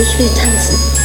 Ich will tanzen.